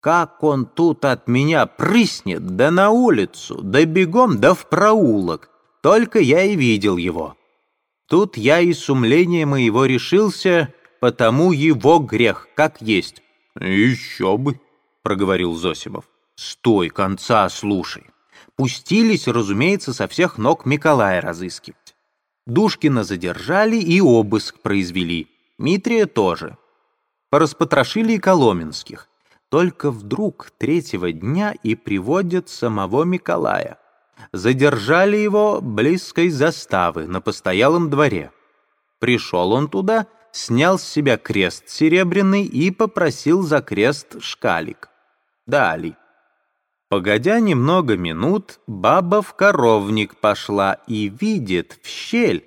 Как он тут от меня прыснет, да на улицу, да бегом, да в проулок. Только я и видел его. Тут я и сумление моего решился, потому его грех, как есть. «Еще бы», — проговорил Зосимов. «Стой, конца слушай». Пустились, разумеется, со всех ног Миколая разыскивать. Душкина задержали и обыск произвели. Митрия тоже. Пораспотрошили и Коломенских. Только вдруг третьего дня и приводят самого Миколая. Задержали его близкой заставы на постоялом дворе. Пришел он туда, снял с себя крест серебряный и попросил за крест шкалик. Дали. Погодя немного минут, баба в коровник пошла и видит в щель.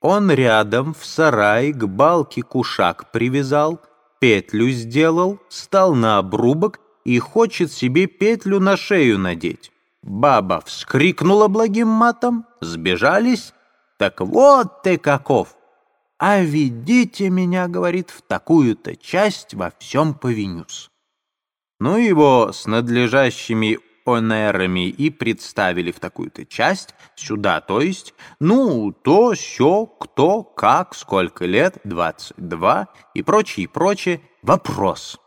Он рядом в сарай к балке кушак привязал, петлю сделал, стал на обрубок и хочет себе петлю на шею надеть. Баба вскрикнула благим матом, сбежались. Так вот ты каков! А ведите меня, говорит, в такую-то часть во всем повинюсь. Ну его с надлежащими онерами и представили в такую-то часть, сюда, то есть, ну, то, сё, кто, как, сколько лет, двадцать два и прочее, и прочее. Вопрос.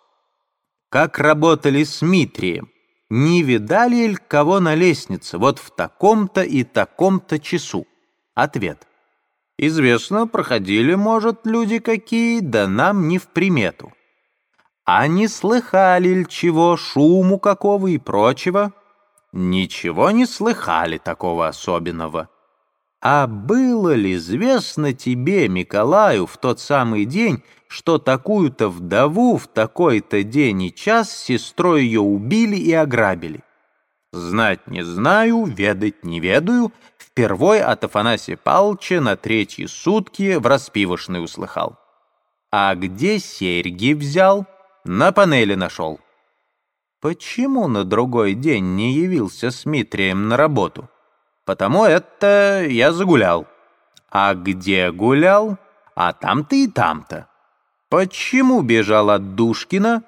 Как работали с Митрием? Не видали ли кого на лестнице вот в таком-то и таком-то часу? Ответ. Известно, проходили, может, люди какие, да нам не в примету. А не слыхали ли чего, шуму какого и прочего? Ничего не слыхали такого особенного. А было ли известно тебе, Миколаю, в тот самый день, что такую-то вдову в такой-то день и час сестрой ее убили и ограбили? Знать не знаю, ведать не ведаю, впервой от Афанасия Павловича на третьи сутки в распивошной услыхал. А где серьги взял? На панели нашел. Почему на другой день не явился с Митрием на работу? Потому это я загулял. А где гулял? А там-то и там-то. Почему бежал от Душкина?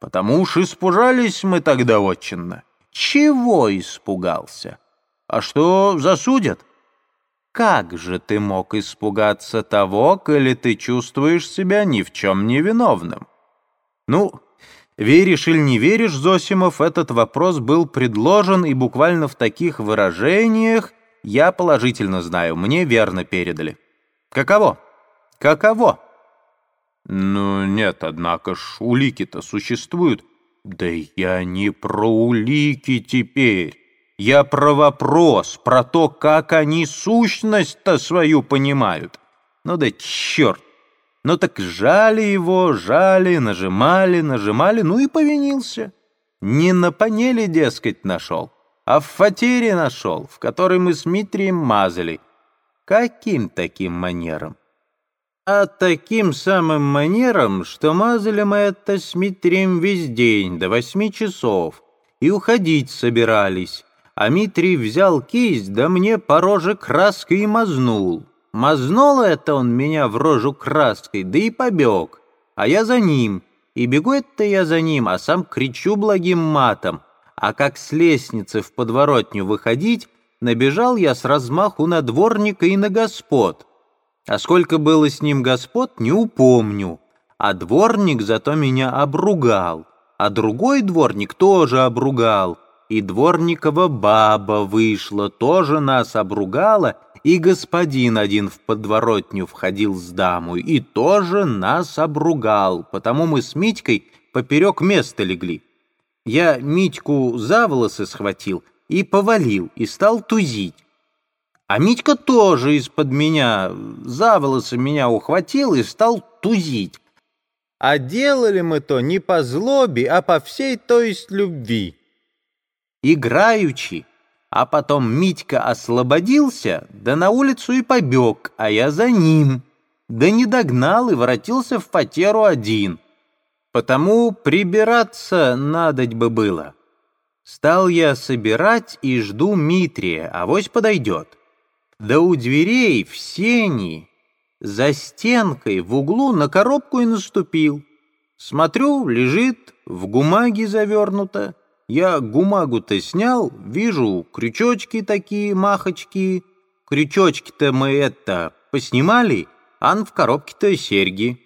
Потому уж испужались мы тогда очень. Чего испугался? А что, засудят? Как же ты мог испугаться того, коли ты чувствуешь себя ни в чем не виновным? Ну, веришь или не веришь, Зосимов, этот вопрос был предложен и буквально в таких выражениях я положительно знаю, мне верно передали. Каково? Каково? Ну, нет, однако ж, улики-то существуют. Да я не про улики теперь. Я про вопрос, про то, как они сущность-то свою понимают. Ну да черт, ну так жали его, жали, нажимали, нажимали, ну и повинился. Не на панели, дескать, нашел, а в фатере нашел, в которой мы с Митрием мазали. Каким таким манером? А таким самым манером, что мазали мы это с Митрием весь день, до восьми часов, и уходить собирались. А Митрий взял кисть, да мне по роже краской мазнул. Мазнул это он меня в рожу краской, да и побег. А я за ним. И бегу это я за ним, а сам кричу благим матом. А как с лестницы в подворотню выходить, набежал я с размаху на дворника и на господ. А сколько было с ним господ, не упомню. А дворник зато меня обругал. А другой дворник тоже обругал. И дворникова баба вышла, тоже нас обругала и господин один в подворотню входил с дамой и тоже нас обругал, потому мы с Митькой поперек места легли. Я Митьку за волосы схватил и повалил, и стал тузить. А Митька тоже из-под меня за волосы меня ухватил и стал тузить. А делали мы то не по злобе, а по всей, то есть любви. Играючи, а потом Митька освободился, да на улицу и побег, а я за ним. Да не догнал и воротился в потеру один. Потому прибираться надоть бы было. Стал я собирать и жду Митрия, авось подойдет. Да у дверей в сени, за стенкой в углу на коробку и наступил. Смотрю, лежит в гумаге завернуто. Я гумагу-то снял, вижу, крючочки такие, махочки. Крючочки-то мы это поснимали, ан в коробке-то серьги.